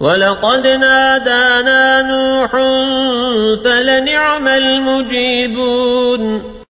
ولقد نادانا نوح فلنعم المجيبون